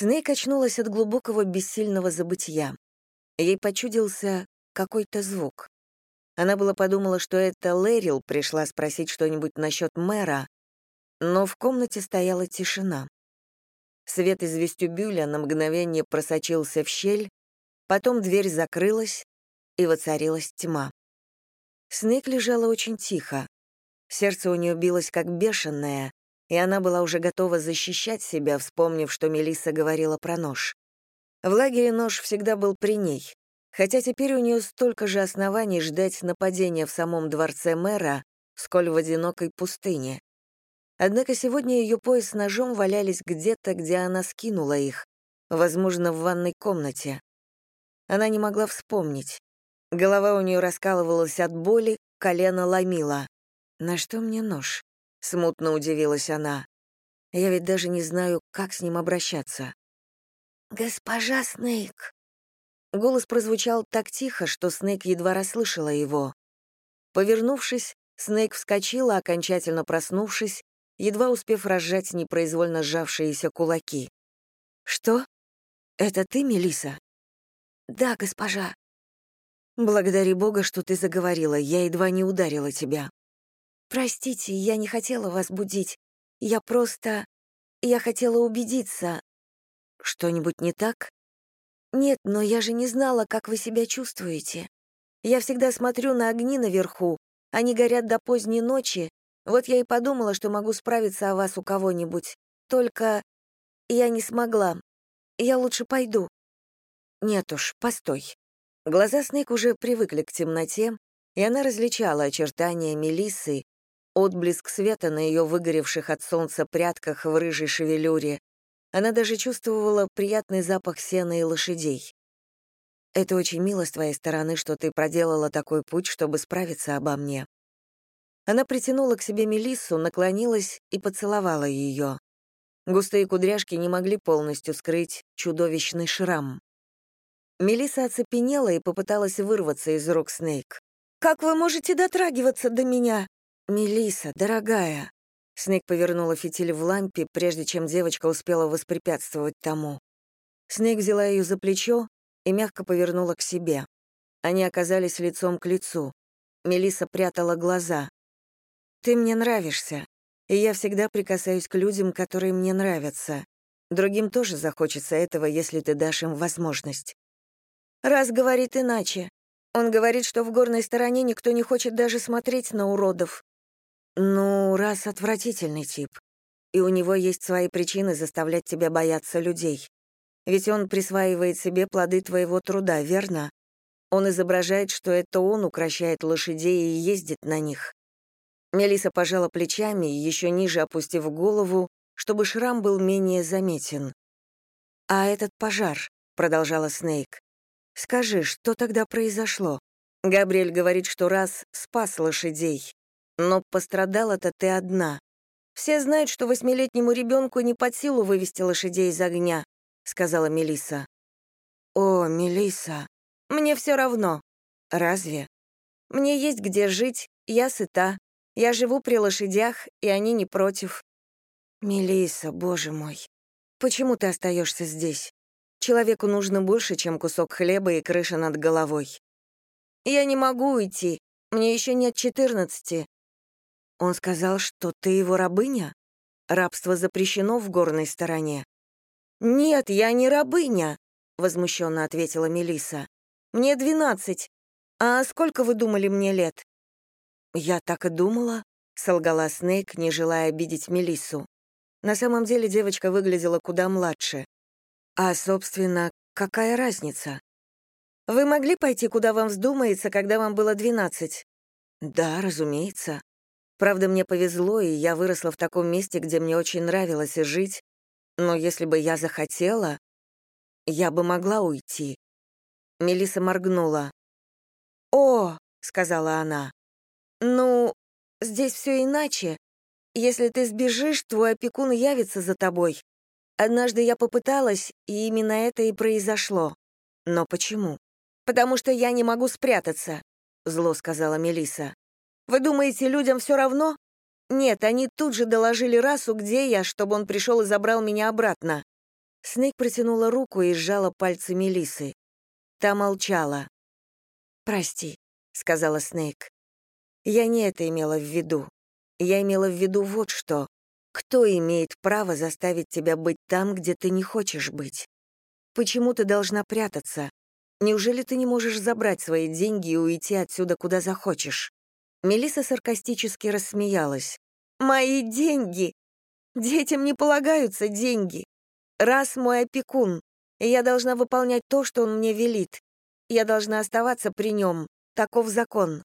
Снейк очнулась от глубокого бессильного забытия. Ей почудился какой-то звук. Она было подумала, что это Лэрил пришла спросить что-нибудь насчет мэра, но в комнате стояла тишина. Свет из вестибюля на мгновение просочился в щель, потом дверь закрылась, и воцарилась тьма. Снейк лежала очень тихо. Сердце у нее билось как бешеное, и она была уже готова защищать себя, вспомнив, что Мелисса говорила про нож. В лагере нож всегда был при ней, хотя теперь у нее столько же оснований ждать нападения в самом дворце мэра, сколь в одинокой пустыне. Однако сегодня ее пояс с ножом валялись где-то, где она скинула их, возможно, в ванной комнате. Она не могла вспомнить. Голова у нее раскалывалась от боли, колено ломило. На что мне нож? — смутно удивилась она. «Я ведь даже не знаю, как с ним обращаться». «Госпожа Снейк». Голос прозвучал так тихо, что Снейк едва расслышала его. Повернувшись, Снейк вскочила, окончательно проснувшись, едва успев разжать непроизвольно сжавшиеся кулаки. «Что? Это ты, Мелиса? «Да, госпожа». «Благодари Бога, что ты заговорила, я едва не ударила тебя». «Простите, я не хотела вас будить. Я просто... Я хотела убедиться». «Что-нибудь не так?» «Нет, но я же не знала, как вы себя чувствуете. Я всегда смотрю на огни наверху. Они горят до поздней ночи. Вот я и подумала, что могу справиться о вас у кого-нибудь. Только я не смогла. Я лучше пойду». «Нет уж, постой». Глаза Снейк уже привыкли к темноте, и она различала очертания Мелиссы, отблеск света на ее выгоревших от солнца прядках в рыжей шевелюре. Она даже чувствовала приятный запах сена и лошадей. «Это очень мило с твоей стороны, что ты проделала такой путь, чтобы справиться обо мне». Она притянула к себе Мелиссу, наклонилась и поцеловала ее. Густые кудряшки не могли полностью скрыть чудовищный шрам. Мелисса оцепенела и попыталась вырваться из рук Снейк. «Как вы можете дотрагиваться до меня?» Мелиса, дорогая!» Снег повернула фитиль в лампе, прежде чем девочка успела воспрепятствовать тому. Снег взяла ее за плечо и мягко повернула к себе. Они оказались лицом к лицу. Мелиса прятала глаза. «Ты мне нравишься, и я всегда прикасаюсь к людям, которые мне нравятся. Другим тоже захочется этого, если ты дашь им возможность». «Раз говорит иначе. Он говорит, что в горной стороне никто не хочет даже смотреть на уродов. Ну, раз отвратительный тип. И у него есть свои причины заставлять тебя бояться людей. Ведь он присваивает себе плоды твоего труда, верно? Он изображает, что это он укращает лошадей и ездит на них. Мелиса пожала плечами, еще ниже опустив голову, чтобы шрам был менее заметен. «А этот пожар», — продолжала Снейк, — «скажи, что тогда произошло? Габриэль говорит, что раз спас лошадей, но пострадала-то ты одна. Все знают, что восьмилетнему ребенку не под силу вывести лошадей из огня, сказала Мелиса. О, Мелиса, мне все равно. Разве? Мне есть где жить, я сыта. Я живу при лошадях, и они не против. Мелиса, боже мой, почему ты остаешься здесь? Человеку нужно больше, чем кусок хлеба и крыша над головой. Я не могу уйти. Мне еще нет четырнадцати. Он сказал, что ты его рабыня? Рабство запрещено в горной стороне. Нет, я не рабыня, возмущенно ответила Мелиса. Мне двенадцать. А сколько вы думали мне лет? Я так и думала, солгала Снейк, не желая обидеть Мелиссу. На самом деле девочка выглядела куда младше. А, собственно, какая разница? Вы могли пойти, куда вам вздумается, когда вам было двенадцать? Да, разумеется. Правда, мне повезло, и я выросла в таком месте, где мне очень нравилось жить, но если бы я захотела, я бы могла уйти. Мелиса моргнула. «О», — сказала она, — «ну, здесь все иначе. Если ты сбежишь, твой опекун явится за тобой. Однажды я попыталась, и именно это и произошло. Но почему? Потому что я не могу спрятаться», — зло сказала Мелиса. Вы думаете, людям все равно? Нет, они тут же доложили расу, где я, чтобы он пришел и забрал меня обратно. Снейк протянула руку и сжала пальцы Мелисы. Та молчала. «Прости», — сказала Снейк. «Я не это имела в виду. Я имела в виду вот что. Кто имеет право заставить тебя быть там, где ты не хочешь быть? Почему ты должна прятаться? Неужели ты не можешь забрать свои деньги и уйти отсюда, куда захочешь?» Мелиса саркастически рассмеялась. «Мои деньги! Детям не полагаются деньги. Раз мой опекун, и я должна выполнять то, что он мне велит. Я должна оставаться при нем. Таков закон.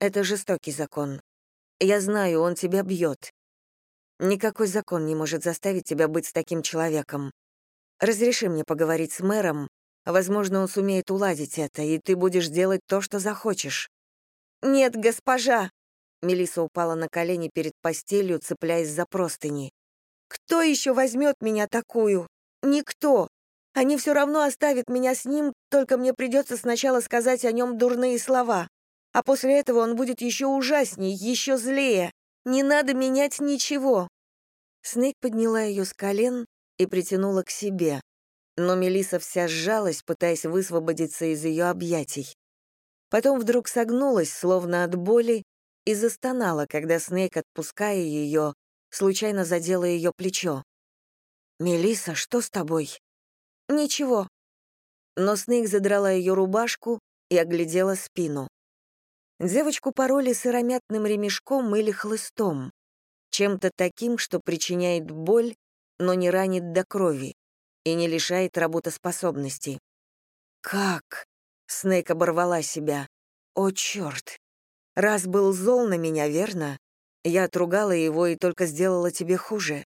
Это жестокий закон. Я знаю, он тебя бьет. Никакой закон не может заставить тебя быть с таким человеком. Разреши мне поговорить с мэром. Возможно, он сумеет уладить это, и ты будешь делать то, что захочешь. Нет, госпожа. Мелиса упала на колени перед постелью, цепляясь за простыни. Кто еще возьмет меня такую? Никто. Они все равно оставят меня с ним, только мне придется сначала сказать о нем дурные слова. А после этого он будет еще ужасней, еще злее. Не надо менять ничего». Снейк подняла ее с колен и притянула к себе. Но Мелиса вся сжалась, пытаясь высвободиться из ее объятий. Потом вдруг согнулась, словно от боли, и застонала, когда Снейк, отпуская ее, случайно задела ее плечо. Мелиса, что с тобой?» «Ничего». Но Снейк задрала ее рубашку и оглядела спину. Девочку пороли сыромятным ремешком или хлыстом, чем-то таким, что причиняет боль, но не ранит до крови и не лишает работоспособности. «Как?» — Снейк оборвала себя. «О, черт! Раз был зол на меня, верно? Я отругала его и только сделала тебе хуже».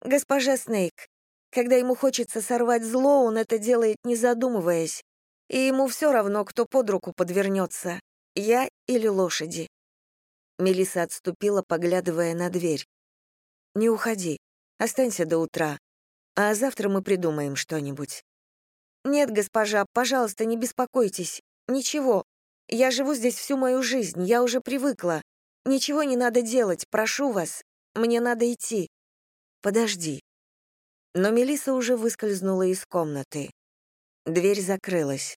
«Госпожа Снейк, когда ему хочется сорвать зло, он это делает, не задумываясь. И ему все равно, кто под руку подвернется, я или лошади. Мелиса отступила, поглядывая на дверь. «Не уходи. Останься до утра. А завтра мы придумаем что-нибудь». «Нет, госпожа, пожалуйста, не беспокойтесь. Ничего. Я живу здесь всю мою жизнь, я уже привыкла. Ничего не надо делать, прошу вас. Мне надо идти». «Подожди», но Мелиса уже выскользнула из комнаты. Дверь закрылась.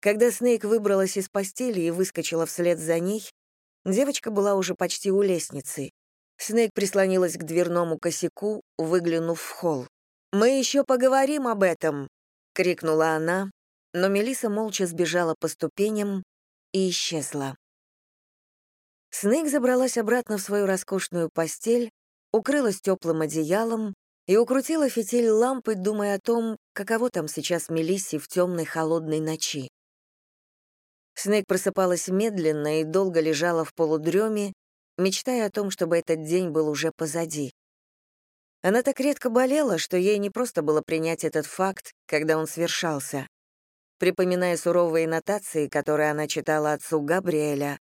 Когда Снейк выбралась из постели и выскочила вслед за ней, девочка была уже почти у лестницы. Снейк прислонилась к дверному косяку, выглянув в холл. «Мы еще поговорим об этом!» — крикнула она, но Мелиса молча сбежала по ступеням и исчезла. Снейк забралась обратно в свою роскошную постель, укрылась теплым одеялом и укрутила фитиль лампы, думая о том, каково там сейчас Мелисси в темной холодной ночи. Снег просыпалась медленно и долго лежала в полудреме, мечтая о том, чтобы этот день был уже позади. Она так редко болела, что ей не просто было принять этот факт, когда он свершался. Припоминая суровые нотации, которые она читала отцу Габриэля,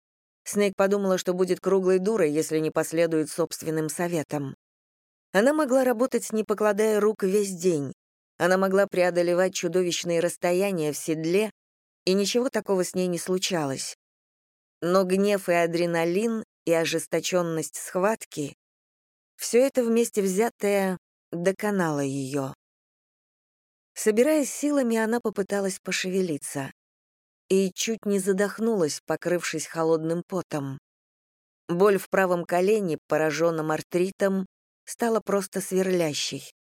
Снейк подумала, что будет круглой дурой, если не последует собственным советам. Она могла работать, не покладая рук, весь день. Она могла преодолевать чудовищные расстояния в седле, и ничего такого с ней не случалось. Но гнев и адреналин, и ожесточенность схватки — все это вместе взятое доконало ее. Собираясь силами, она попыталась пошевелиться и чуть не задохнулась, покрывшись холодным потом. Боль в правом колене, пораженном артритом, стало просто сверлящей.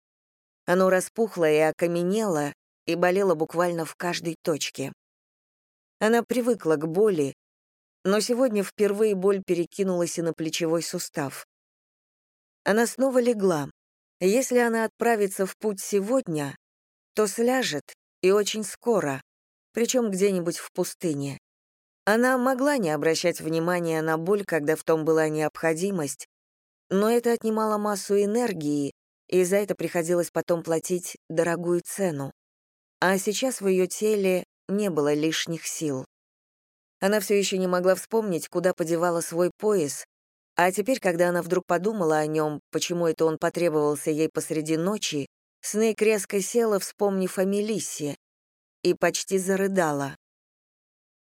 Оно распухло и окаменело, и болело буквально в каждой точке. Она привыкла к боли, но сегодня впервые боль перекинулась и на плечевой сустав. Она снова легла. Если она отправится в путь сегодня, то сляжет, и очень скоро, причем где-нибудь в пустыне. Она могла не обращать внимания на боль, когда в том была необходимость, но это отнимало массу энергии, и за это приходилось потом платить дорогую цену. А сейчас в ее теле не было лишних сил. Она все еще не могла вспомнить, куда подевала свой пояс, а теперь, когда она вдруг подумала о нем, почему это он потребовался ей посреди ночи, Снейк резко села, вспомнив о Мелиссе, и почти зарыдала.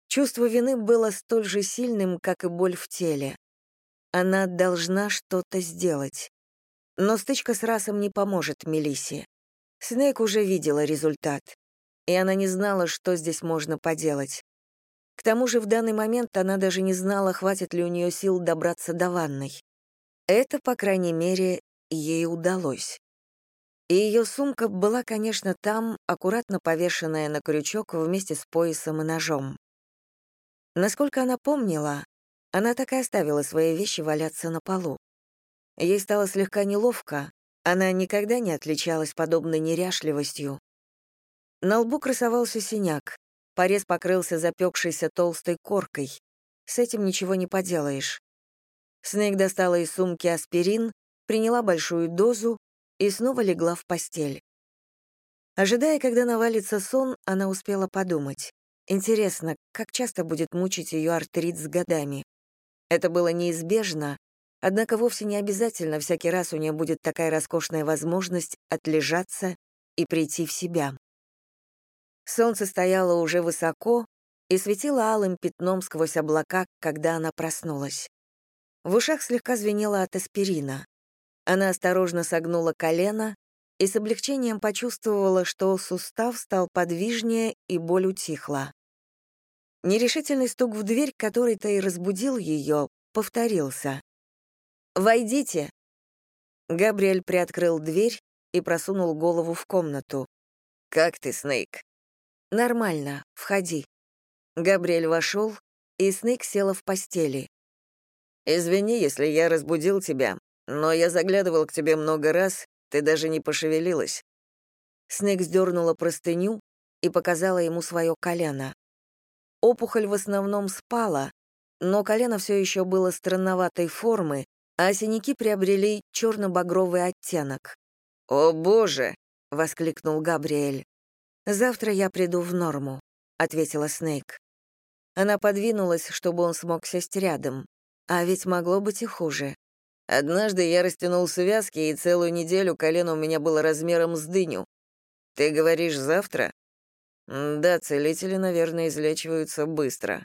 Чувство вины было столь же сильным, как и боль в теле. Она должна что-то сделать. Но стычка с расом не поможет Мелиссе. Снейк уже видела результат, и она не знала, что здесь можно поделать. К тому же в данный момент она даже не знала, хватит ли у нее сил добраться до ванной. Это, по крайней мере, ей удалось. И ее сумка была, конечно, там, аккуратно повешенная на крючок вместе с поясом и ножом. Насколько она помнила, она так и оставила свои вещи валяться на полу. Ей стало слегка неловко, она никогда не отличалась подобной неряшливостью. На лбу красовался синяк, порез покрылся запекшейся толстой коркой. С этим ничего не поделаешь. Снейк достала из сумки аспирин, приняла большую дозу и снова легла в постель. Ожидая, когда навалится сон, она успела подумать. Интересно, как часто будет мучить ее артрит с годами? Это было неизбежно, однако вовсе не обязательно всякий раз у нее будет такая роскошная возможность отлежаться и прийти в себя. Солнце стояло уже высоко и светило алым пятном сквозь облака, когда она проснулась. В ушах слегка звенело от аспирина. Она осторожно согнула колено и с облегчением почувствовала, что сустав стал подвижнее и боль утихла. Нерешительный стук в дверь, который-то и разбудил ее, повторился. «Войдите!» Габриэль приоткрыл дверь и просунул голову в комнату. «Как ты, Снейк?» «Нормально, входи». Габриэль вошел, и Снейк села в постели. «Извини, если я разбудил тебя, но я заглядывал к тебе много раз, ты даже не пошевелилась». Снег сдернула простыню и показала ему свое колено. Опухоль в основном спала, но колено все еще было странноватой формы, а синяки приобрели черно-багровый оттенок. «О, боже!» — воскликнул Габриэль. «Завтра я приду в норму», — ответила Снейк. Она подвинулась, чтобы он смог сесть рядом. А ведь могло быть и хуже. Однажды я растянул связки, и целую неделю колено у меня было размером с дыню. Ты говоришь завтра? Да, целители, наверное, излечиваются быстро.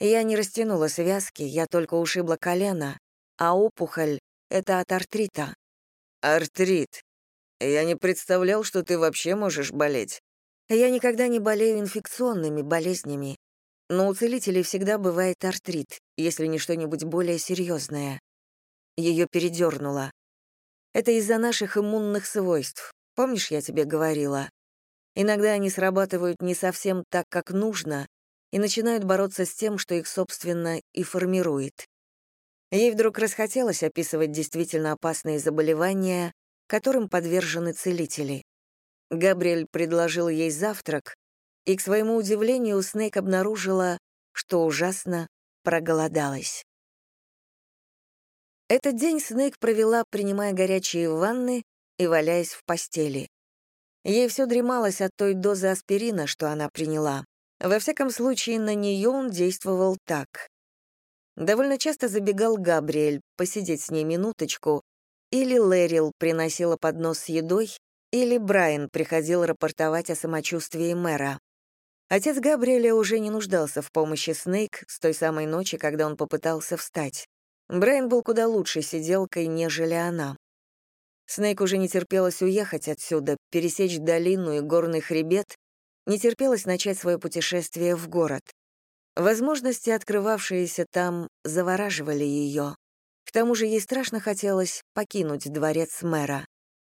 Я не растянула связки, я только ушибла колено, а опухоль — это от артрита. Артрит. Я не представлял, что ты вообще можешь болеть. Я никогда не болею инфекционными болезнями, но у целителей всегда бывает артрит, если не что-нибудь более серьезное. Ее передернуло. Это из-за наших иммунных свойств. Помнишь, я тебе говорила? Иногда они срабатывают не совсем так, как нужно, и начинают бороться с тем, что их, собственно, и формирует. Ей вдруг расхотелось описывать действительно опасные заболевания, которым подвержены целители. Габриэль предложил ей завтрак, и, к своему удивлению, Снейк обнаружила, что ужасно проголодалась. Этот день Снейк провела, принимая горячие ванны и валяясь в постели. Ей все дремалось от той дозы аспирина, что она приняла. Во всяком случае, на нее он действовал так. Довольно часто забегал Габриэль посидеть с ней минуточку, или Лэрил приносила поднос с едой, или Брайан приходил рапортовать о самочувствии мэра. Отец Габриэля уже не нуждался в помощи Снейк с той самой ночи, когда он попытался встать. Брайан был куда лучше сиделкой, нежели она. Снейк уже не терпелось уехать отсюда, пересечь долину и горный хребет, не терпелось начать свое путешествие в город. Возможности, открывавшиеся там, завораживали ее. К тому же ей страшно хотелось покинуть дворец мэра.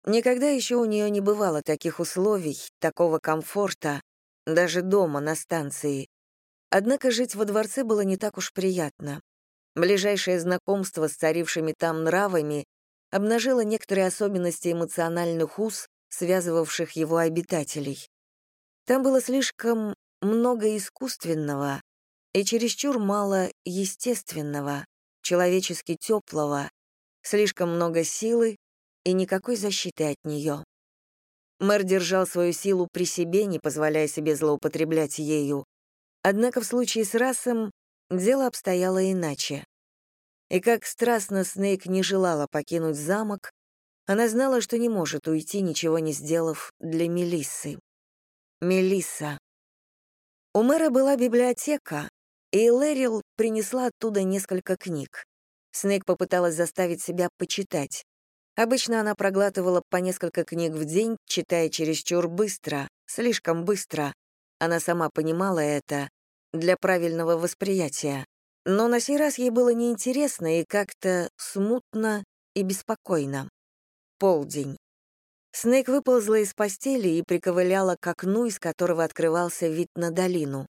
Никогда еще у нее не бывало таких условий, такого комфорта, даже дома, на станции. Однако жить во дворце было не так уж приятно. Ближайшее знакомство с царившими там нравами обнажило некоторые особенности эмоциональных уз, связывавших его обитателей. Там было слишком много искусственного и чересчур мало естественного, человечески теплого, слишком много силы и никакой защиты от нее. Мэр держал свою силу при себе, не позволяя себе злоупотреблять ею. Однако в случае с Расом дело обстояло иначе. И как страстно Снейк не желала покинуть замок, она знала, что не может уйти, ничего не сделав для Мелиссы. Мелисса. У мэра была библиотека, и Лэрил принесла оттуда несколько книг. Снейк попыталась заставить себя почитать. Обычно она проглатывала по несколько книг в день, читая чересчур быстро, слишком быстро. Она сама понимала это для правильного восприятия. Но на сей раз ей было неинтересно и как-то смутно и беспокойно. Полдень. Снейк выползла из постели и приковыляла к окну, из которого открывался вид на долину.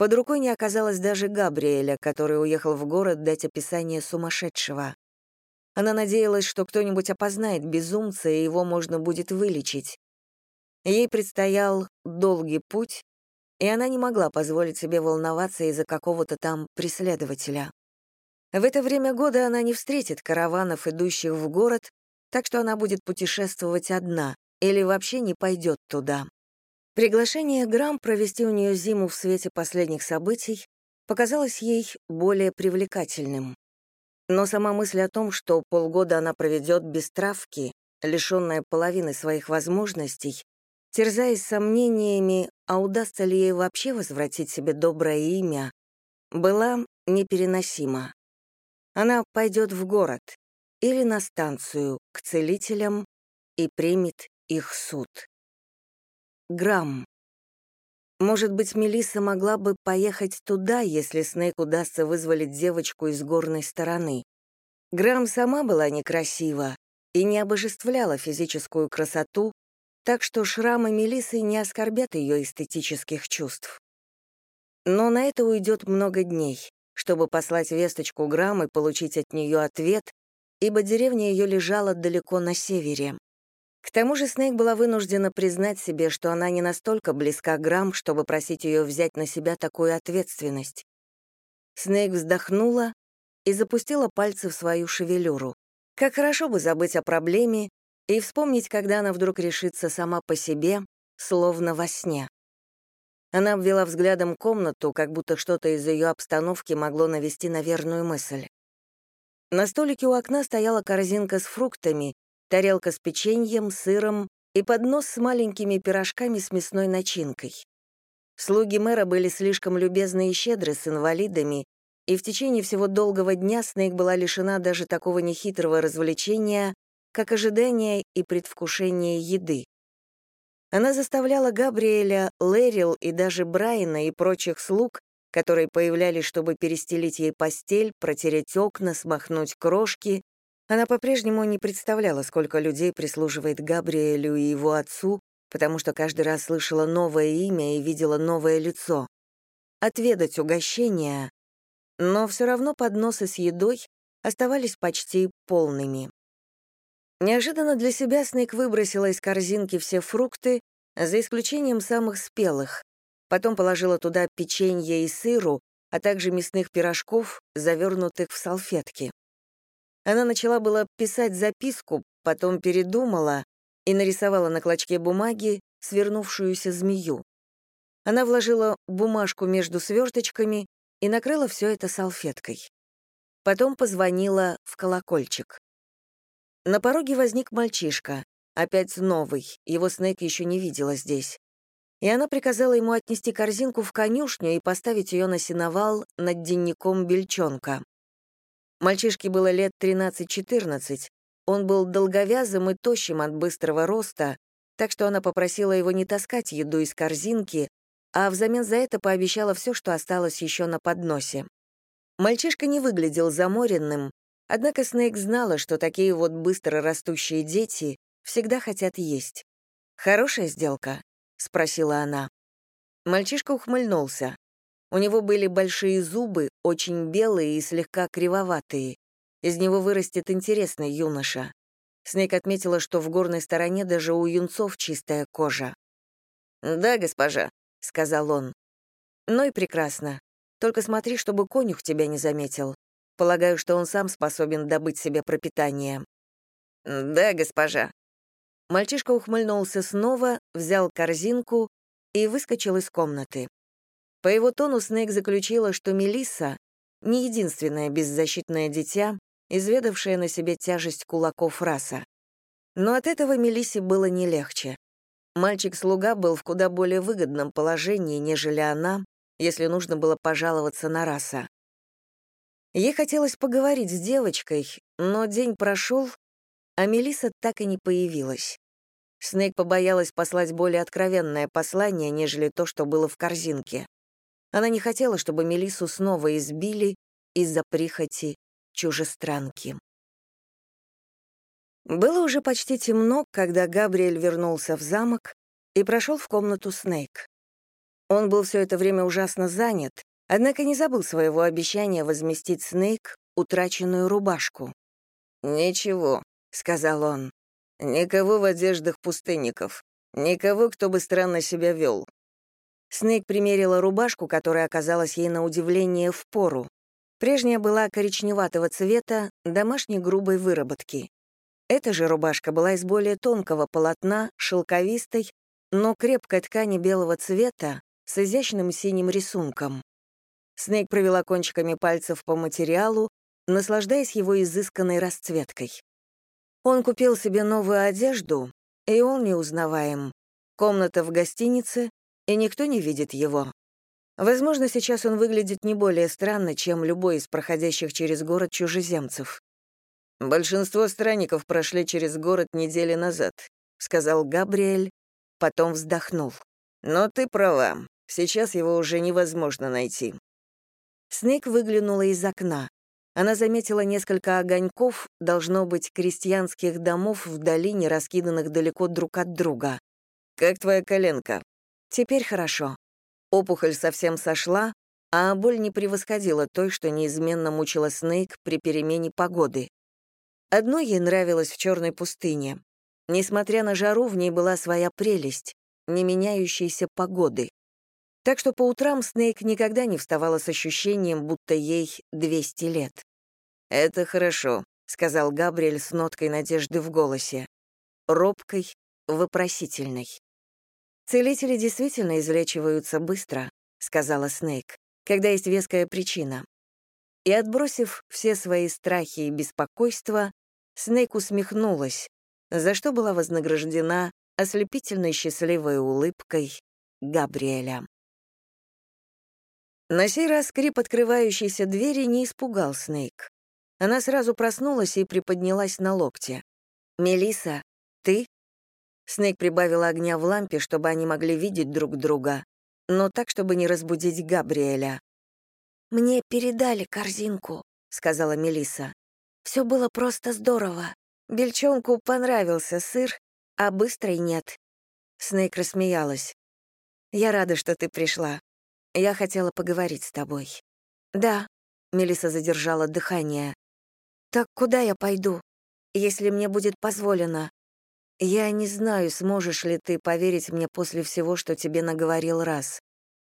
Под рукой не оказалось даже Габриэля, который уехал в город дать описание сумасшедшего. Она надеялась, что кто-нибудь опознает безумца, и его можно будет вылечить. Ей предстоял долгий путь, и она не могла позволить себе волноваться из-за какого-то там преследователя. В это время года она не встретит караванов, идущих в город, так что она будет путешествовать одна или вообще не пойдет туда. Приглашение Грамм провести у нее зиму в свете последних событий показалось ей более привлекательным. Но сама мысль о том, что полгода она проведет без травки, лишенная половины своих возможностей, терзаясь сомнениями, а удастся ли ей вообще возвратить себе доброе имя, была непереносима. Она пойдет в город или на станцию к целителям и примет их суд. Грамм. Может быть, Мелисса могла бы поехать туда, если Снейк удастся вызволить девочку из горной стороны. Грамм сама была некрасива и не обожествляла физическую красоту, так что шрамы Мелисы не оскорбят ее эстетических чувств. Но на это уйдет много дней, чтобы послать весточку Грамм и получить от нее ответ, ибо деревня ее лежала далеко на севере. К тому же Снейк была вынуждена признать себе, что она не настолько близка Грамм, чтобы просить ее взять на себя такую ответственность. Снейк вздохнула и запустила пальцы в свою шевелюру. Как хорошо бы забыть о проблеме и вспомнить, когда она вдруг решится сама по себе, словно во сне. Она обвела взглядом комнату, как будто что-то из ее обстановки могло навести на верную мысль. На столике у окна стояла корзинка с фруктами, тарелка с печеньем, сыром и поднос с маленькими пирожками с мясной начинкой. Слуги мэра были слишком любезны и щедры с инвалидами, и в течение всего долгого дня Снейк была лишена даже такого нехитрого развлечения, как ожидание и предвкушение еды. Она заставляла Габриэля, Лэрил и даже Брайана и прочих слуг, которые появлялись, чтобы перестелить ей постель, протереть окна, смахнуть крошки. Она по-прежнему не представляла, сколько людей прислуживает Габриэлю и его отцу, потому что каждый раз слышала новое имя и видела новое лицо. Отведать угощения, но все равно подносы с едой оставались почти полными. Неожиданно для себя Снейк выбросила из корзинки все фрукты, за исключением самых спелых. Потом положила туда печенье и сыру, а также мясных пирожков, завернутых в салфетки. Она начала было писать записку, потом передумала и нарисовала на клочке бумаги свернувшуюся змею. Она вложила бумажку между сверточками и накрыла все это салфеткой. Потом позвонила в колокольчик. На пороге возник мальчишка, опять новый, его Снейк еще не видела здесь. И она приказала ему отнести корзинку в конюшню и поставить ее на сеновал над денником бельчонка. Мальчишке было лет 13-14, он был долговязым и тощим от быстрого роста, так что она попросила его не таскать еду из корзинки, а взамен за это пообещала все, что осталось еще на подносе. Мальчишка не выглядел заморенным, Однако Снейк знала, что такие вот быстро растущие дети всегда хотят есть. «Хорошая сделка?» — спросила она. Мальчишка ухмыльнулся. У него были большие зубы, очень белые и слегка кривоватые. Из него вырастет интересный юноша. Снейк отметила, что в горной стороне даже у юнцов чистая кожа. «Да, госпожа», — сказал он. «Ну и прекрасно. Только смотри, чтобы конюх тебя не заметил. Полагаю, что он сам способен добыть себе пропитание. Да, госпожа. Мальчишка ухмыльнулся снова, взял корзинку и выскочил из комнаты. По его тону Снейк заключила, что Мелисса — не единственное беззащитное дитя, изведавшее на себе тяжесть кулаков раса. Но от этого Мелиссе было не легче. Мальчик-слуга был в куда более выгодном положении, нежели она, если нужно было пожаловаться на раса. Ей хотелось поговорить с девочкой, но день прошел, а Мелиса так и не появилась. Снейк побоялась послать более откровенное послание, нежели то, что было в корзинке. Она не хотела, чтобы Мелису снова избили из-за прихоти чужестранки. Было уже почти темно, когда Габриэль вернулся в замок и прошел в комнату Снейк. Он был все это время ужасно занят, однако не забыл своего обещания возместить Снейк утраченную рубашку. «Ничего», — сказал он, — «никого в одеждах пустынников, никого, кто бы странно себя вел». Снейк примерила рубашку, которая оказалась ей на удивление в пору. Прежняя была коричневатого цвета, домашней грубой выработки. Эта же рубашка была из более тонкого полотна, шелковистой, но крепкой ткани белого цвета с изящным синим рисунком. Снейк провела кончиками пальцев по материалу, наслаждаясь его изысканной расцветкой. Он купил себе новую одежду, и он неузнаваем. Комната в гостинице, и никто не видит его. Возможно, сейчас он выглядит не более странно, чем любой из проходящих через город чужеземцев. «Большинство странников прошли через город недели назад», — сказал Габриэль, потом вздохнул. «Но ты права, сейчас его уже невозможно найти». Снейк выглянула из окна. Она заметила несколько огоньков, должно быть, крестьянских домов в долине, раскиданных далеко друг от друга. «Как твоя коленка?» «Теперь хорошо. Опухоль совсем сошла, а боль не превосходила той, что неизменно мучила Снейк при перемене погоды. Одно ей нравилось в черной пустыне. Несмотря на жару, в ней была своя прелесть, не меняющейся погоды. Так что по утрам Снейк никогда не вставала с ощущением, будто ей 200 лет. «Это хорошо», — сказал Габриэль с ноткой надежды в голосе. Робкой, вопросительной. «Целители действительно излечиваются быстро», — сказала Снейк, «когда есть веская причина». И, отбросив все свои страхи и беспокойства, Снейк усмехнулась, за что была вознаграждена ослепительной счастливой улыбкой Габриэля. На сей раз скрип открывающейся двери не испугал Снейк. Она сразу проснулась и приподнялась на локте. Мелиса, ты?» Снейк прибавила огня в лампе, чтобы они могли видеть друг друга, но так, чтобы не разбудить Габриэля. «Мне передали корзинку», — сказала Мелиса. Все было просто здорово. Бельчонку понравился сыр, а быстрой нет. Снейк рассмеялась. «Я рада, что ты пришла. Я хотела поговорить с тобой». «Да», — Мелиса задержала дыхание. «Так куда я пойду, если мне будет позволено?» «Я не знаю, сможешь ли ты поверить мне после всего, что тебе наговорил раз.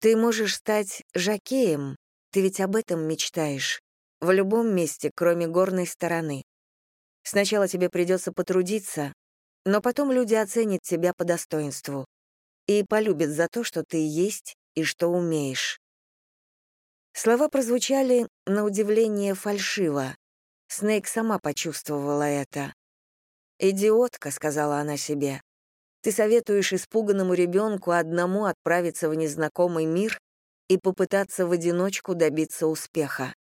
Ты можешь стать жакеем, ты ведь об этом мечтаешь. В любом месте, кроме горной стороны. Сначала тебе придется потрудиться, но потом люди оценят тебя по достоинству и полюбят за то, что ты есть и что умеешь. Слова прозвучали, на удивление, фальшиво. Снейк сама почувствовала это. «Идиотка», — сказала она себе. «Ты советуешь испуганному ребенку одному отправиться в незнакомый мир и попытаться в одиночку добиться успеха.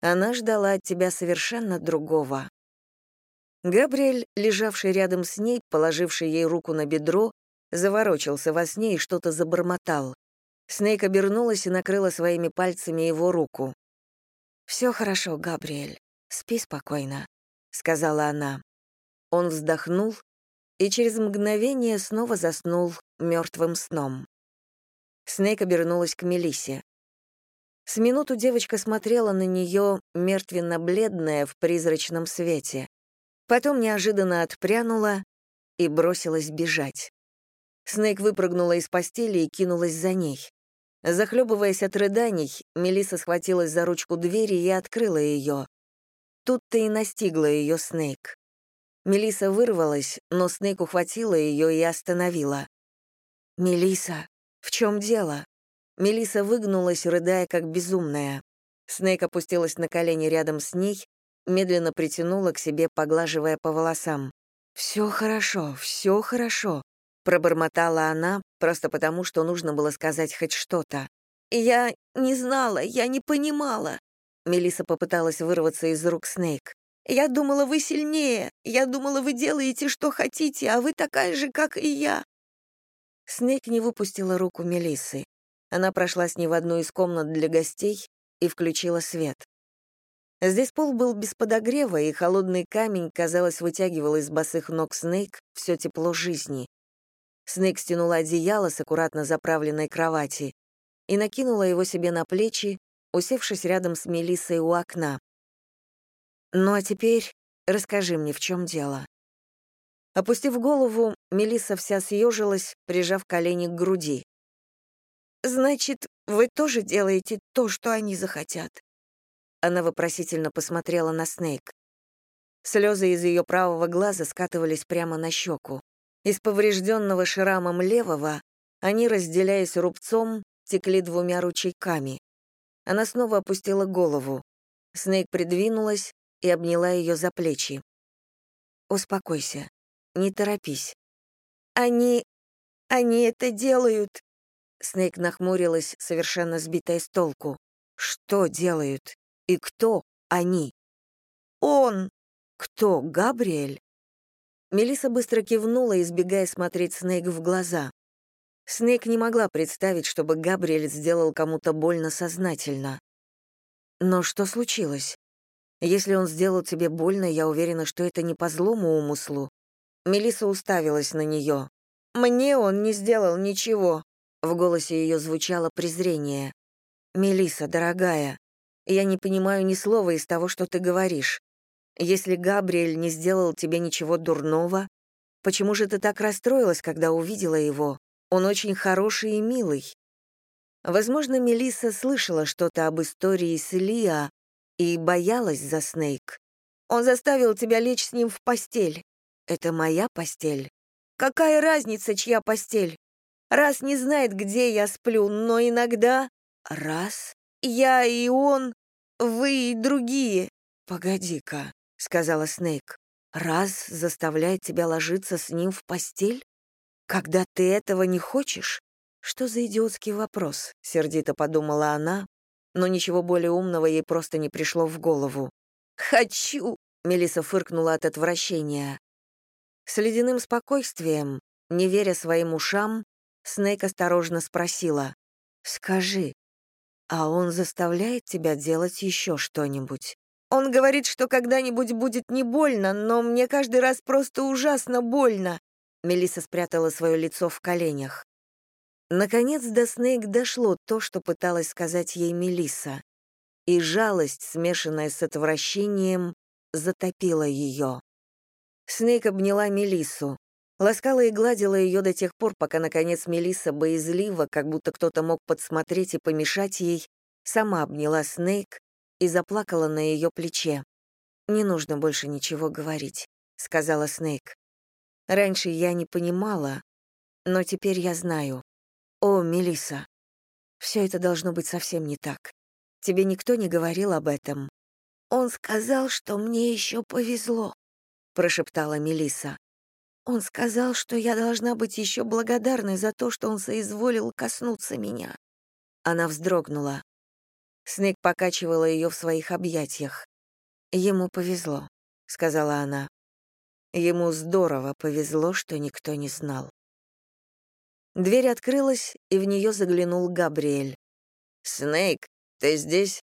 Она ждала от тебя совершенно другого. Габриэль, лежавший рядом с ней, положивший ей руку на бедро, заворочился во сне и что-то забормотал. Снейк обернулась и накрыла своими пальцами его руку. «Все хорошо, Габриэль. Спи спокойно», — сказала она. Он вздохнул и через мгновение снова заснул мертвым сном. Снейк обернулась к Мелисе. С минуту девочка смотрела на нее, мертвенно-бледная, в призрачном свете. Потом неожиданно отпрянула и бросилась бежать. Снейк выпрыгнула из постели и кинулась за ней. Захлебываясь от рыданий, Мелиса схватилась за ручку двери и открыла ее. Тут-то и настигла ее Снейк. Мелиса вырвалась, но Снейк ухватила ее и остановила. Мелиса, в чем дело?» Мелиса выгнулась, рыдая как безумная. Снейк опустилась на колени рядом с ней, медленно притянула к себе, поглаживая по волосам. «Все хорошо, все хорошо», — пробормотала она, просто потому, что нужно было сказать хоть что-то. «Я не знала, я не понимала». Мелиса попыталась вырваться из рук Снейк. Я думала, вы сильнее. Я думала, вы делаете, что хотите, а вы такая же, как и я». Снейк не выпустила руку Мелиссы. Она прошла с ней в одну из комнат для гостей и включила свет. Здесь пол был без подогрева, и холодный камень, казалось, вытягивал из босых ног Снейк все тепло жизни. Снейк стянула одеяло с аккуратно заправленной кровати и накинула его себе на плечи, усевшись рядом с Мелиссой у окна. «Ну а теперь расскажи мне, в чем дело». Опустив голову, Мелисса вся съежилась, прижав колени к груди. «Значит, вы тоже делаете то, что они захотят?» Она вопросительно посмотрела на Снейк. Слезы из ее правого глаза скатывались прямо на щеку. Из поврежденного шрамом левого они, разделяясь рубцом, текли двумя ручейками. Она снова опустила голову. Снейк придвинулась и обняла ее за плечи. «Успокойся. Не торопись». «Они... они это делают...» Снейк нахмурилась, совершенно сбитая с толку. «Что делают? И кто они?» «Он!» «Кто? Габриэль?» Мелиса быстро кивнула, избегая смотреть Снейк в глаза. Снейк не могла представить, чтобы Габриэль сделал кому-то больно сознательно. Но что случилось? Если он сделал тебе больно, я уверена, что это не по злому умыслу. Мелиса уставилась на нее. Мне он не сделал ничего. В голосе ее звучало презрение. Мелиса, дорогая, я не понимаю ни слова из того, что ты говоришь. Если Габриэль не сделал тебе ничего дурного, почему же ты так расстроилась, когда увидела его? Он очень хороший и милый. Возможно, Мелиса слышала что-то об истории с Илья и боялась за Снейк. Он заставил тебя лечь с ним в постель. Это моя постель. Какая разница, чья постель? Раз не знает, где я сплю, но иногда... Раз? Я и он, вы и другие. Погоди-ка, сказала Снейк. Раз заставляет тебя ложиться с ним в постель? Когда ты этого не хочешь? Что за идиотский вопрос? Сердито подумала она, но ничего более умного ей просто не пришло в голову. «Хочу!» — Мелиса фыркнула от отвращения. С ледяным спокойствием, не веря своим ушам, Снейк осторожно спросила. «Скажи, а он заставляет тебя делать еще что-нибудь?» «Он говорит, что когда-нибудь будет не больно, но мне каждый раз просто ужасно больно». Мелиса спрятала свое лицо в коленях. Наконец до Снейк дошло то, что пыталась сказать ей Мелиса, и жалость, смешанная с отвращением, затопила ее. Снейк обняла Мелису, ласкала и гладила ее до тех пор, пока, наконец, Мелиса боязливо, как будто кто-то мог подсмотреть и помешать ей, сама обняла Снейк и заплакала на ее плече. «Не нужно больше ничего говорить», — сказала Снейк. «Раньше я не понимала, но теперь я знаю. «О, Мелиса, все это должно быть совсем не так. Тебе никто не говорил об этом?» «Он сказал, что мне еще повезло», — прошептала Мелиса. «Он сказал, что я должна быть еще благодарной за то, что он соизволил коснуться меня». Она вздрогнула. Снег покачивала ее в своих объятиях. «Ему повезло», — сказала она. «Ему здорово повезло, что никто не знал». Дверь открылась, и в нее заглянул Габриэль. «Снейк, ты здесь?»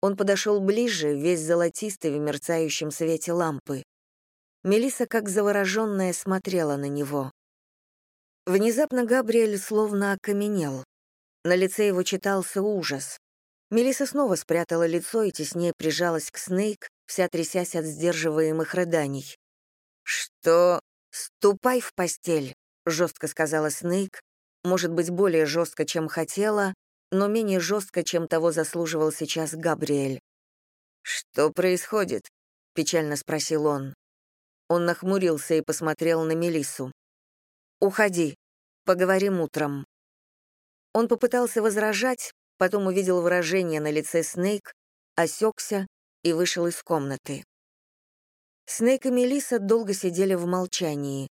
Он подошел ближе, весь золотистый в мерцающем свете лампы. Мелиса, как завороженная, смотрела на него. Внезапно Габриэль словно окаменел. На лице его читался ужас. Мелиса снова спрятала лицо и теснее прижалась к Снейк, вся трясясь от сдерживаемых рыданий. «Что? Ступай в постель!» Жестко сказала Снейк, может быть, более жестко, чем хотела, но менее жестко, чем того заслуживал сейчас Габриэль. «Что происходит?» — печально спросил он. Он нахмурился и посмотрел на Мелиссу. «Уходи, поговорим утром». Он попытался возражать, потом увидел выражение на лице Снейк, осекся и вышел из комнаты. Снейк и Мелисса долго сидели в молчании.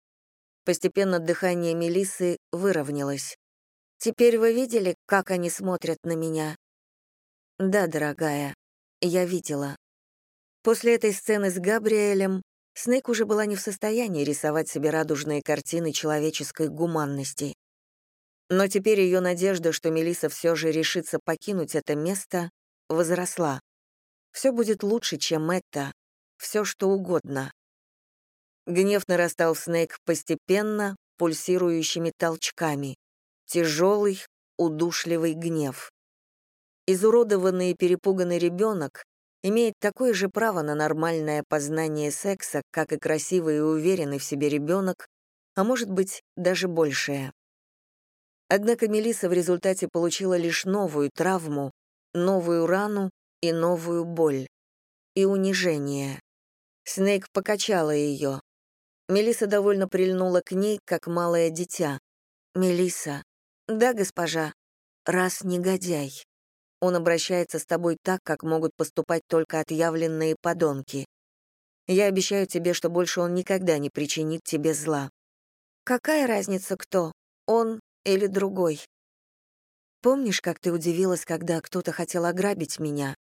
Постепенно дыхание Мелисы выровнялось. «Теперь вы видели, как они смотрят на меня?» «Да, дорогая, я видела». После этой сцены с Габриэлем Снейк уже была не в состоянии рисовать себе радужные картины человеческой гуманности. Но теперь ее надежда, что Мелиса все же решится покинуть это место, возросла. Все будет лучше, чем это, все что угодно. Гнев нарастал Снейк постепенно, пульсирующими толчками. Тяжелый, удушливый гнев. Изуродованный и перепуганный ребенок имеет такое же право на нормальное познание секса, как и красивый и уверенный в себе ребенок, а может быть, даже большее. Однако Мелиса в результате получила лишь новую травму, новую рану и новую боль. И унижение. Снейк покачала ее. Мелиса довольно прильнула к ней, как малое дитя. Мелиса, да, госпожа, раз негодяй. Он обращается с тобой так, как могут поступать только отъявленные подонки. Я обещаю тебе, что больше он никогда не причинит тебе зла. Какая разница, кто? Он или другой? Помнишь, как ты удивилась, когда кто-то хотел ограбить меня?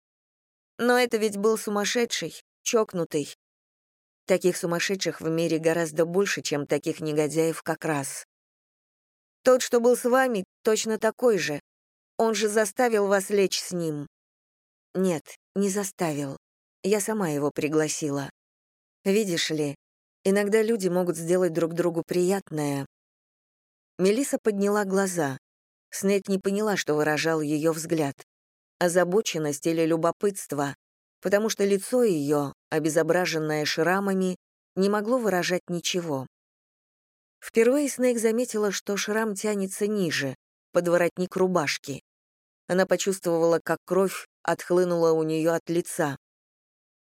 Но это ведь был сумасшедший, чокнутый. Таких сумасшедших в мире гораздо больше, чем таких негодяев как раз. Тот, что был с вами, точно такой же, он же заставил вас лечь с ним». «Нет, не заставил. Я сама его пригласила. Видишь ли, иногда люди могут сделать друг другу приятное». Мелиса подняла глаза. Снейк не поняла, что выражал ее взгляд. Озабоченность или любопытство, потому что лицо ее, обезображенное шрамами, не могло выражать ничего. Впервые Снейк заметила, что шрам тянется ниже, под воротник рубашки. Она почувствовала, как кровь отхлынула у нее от лица.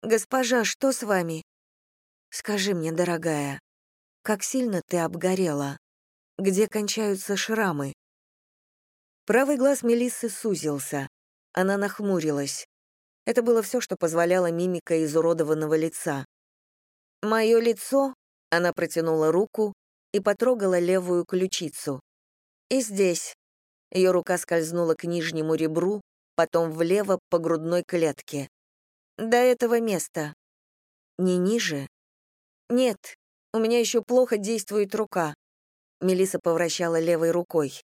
«Госпожа, что с вами?» «Скажи мне, дорогая, как сильно ты обгорела? Где кончаются шрамы?» Правый глаз Мелиссы сузился. Она нахмурилась. Это было все, что позволяло мимика изуродованного лица. «Мое лицо?» — она протянула руку и потрогала левую ключицу. «И здесь. Ее рука скользнула к нижнему ребру, потом влево по грудной клетке. До этого места. Не ниже? Нет, у меня еще плохо действует рука. Мелиса повращала левой рукой.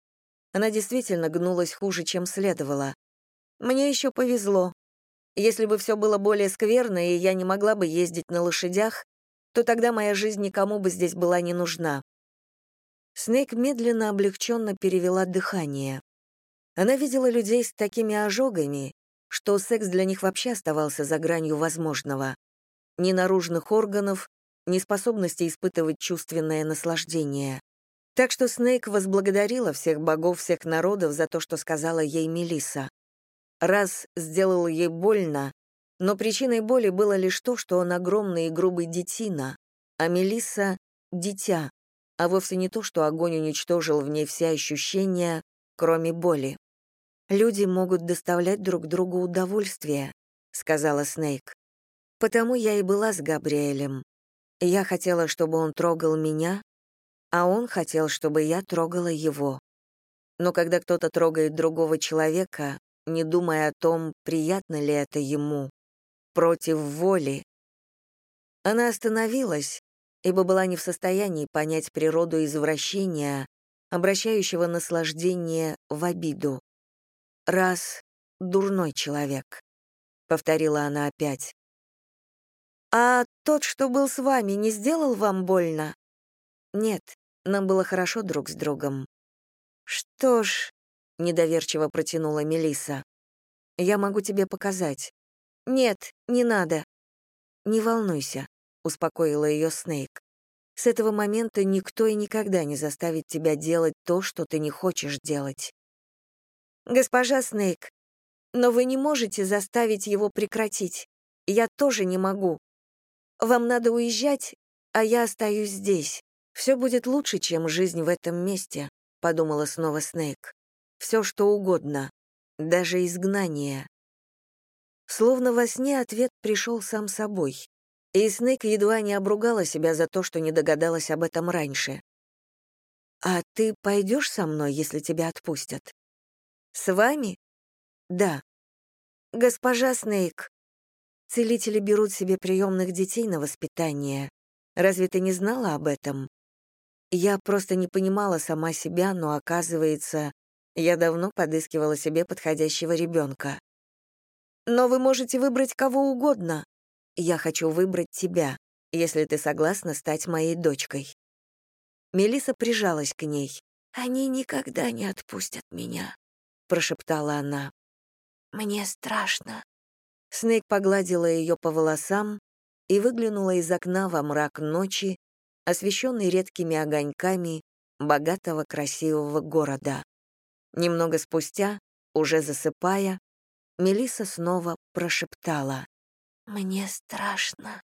Она действительно гнулась хуже, чем следовало. Мне еще повезло. Если бы все было более скверно, и я не могла бы ездить на лошадях, то тогда моя жизнь никому бы здесь была не нужна. Снейк медленно, облегченно перевела дыхание. Она видела людей с такими ожогами, что секс для них вообще оставался за гранью возможного. Ни наружных органов, ни способности испытывать чувственное наслаждение. Так что Снейк возблагодарила всех богов всех народов за то, что сказала ей Мелиса. Раз сделал ей больно, но причиной боли было лишь то, что он огромный и грубый детина, а Мелиса — дитя, а вовсе не то, что огонь уничтожил в ней все ощущения, кроме боли. «Люди могут доставлять друг другу удовольствие», — сказала Снейк. «Потому я и была с Габриэлем. Я хотела, чтобы он трогал меня, а он хотел, чтобы я трогала его. Но когда кто-то трогает другого человека, не думая о том, приятно ли это ему, против воли, она остановилась, ибо была не в состоянии понять природу извращения, обращающего наслаждение в обиду. Раз — дурной человек, — повторила она опять. «А тот, что был с вами, не сделал вам больно?» «Нет, нам было хорошо друг с другом». «Что ж», — недоверчиво протянула Мелиса, — «я могу тебе показать». «Нет, не надо». «Не волнуйся», успокоила ее Снейк. С этого момента никто и никогда не заставит тебя делать то, что ты не хочешь делать. Госпожа Снейк, но вы не можете заставить его прекратить. Я тоже не могу. Вам надо уезжать, а я остаюсь здесь. Все будет лучше, чем жизнь в этом месте, подумала снова Снейк. Все что угодно, даже изгнание. Словно во сне ответ пришел сам собой. И Снейк едва не обругала себя за то, что не догадалась об этом раньше. «А ты пойдешь со мной, если тебя отпустят?» «С вами?» «Да». «Госпожа Снейк». Целители берут себе приемных детей на воспитание. Разве ты не знала об этом? Я просто не понимала сама себя, но, оказывается, я давно подыскивала себе подходящего ребенка. Но вы можете выбрать кого угодно. Я хочу выбрать тебя, если ты согласна стать моей дочкой. Мелиса прижалась к ней. «Они никогда не отпустят меня», — прошептала она. «Мне страшно». Снейк погладила ее по волосам и выглянула из окна во мрак ночи, освещенный редкими огоньками богатого красивого города. Немного спустя, уже засыпая, Мелиса снова прошептала. «Мне страшно».